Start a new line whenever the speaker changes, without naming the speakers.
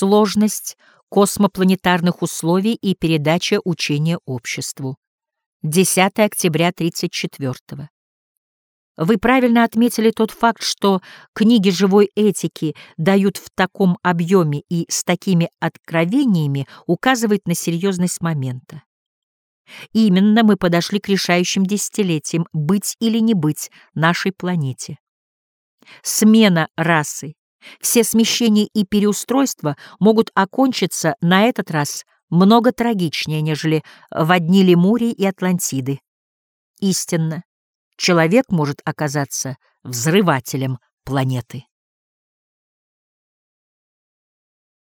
сложность космопланетарных условий и передача учения обществу. 10 октября 34 -го. Вы правильно отметили тот факт, что книги живой этики дают в таком объеме и с такими откровениями указывает на серьезность момента. Именно мы подошли к решающим десятилетиям быть или не быть нашей планете. Смена расы, все смещения и переустройства могут окончиться на этот раз много трагичнее, нежели в одни Лемурии и Атлантиды. Истинно, человек может оказаться взрывателем планеты.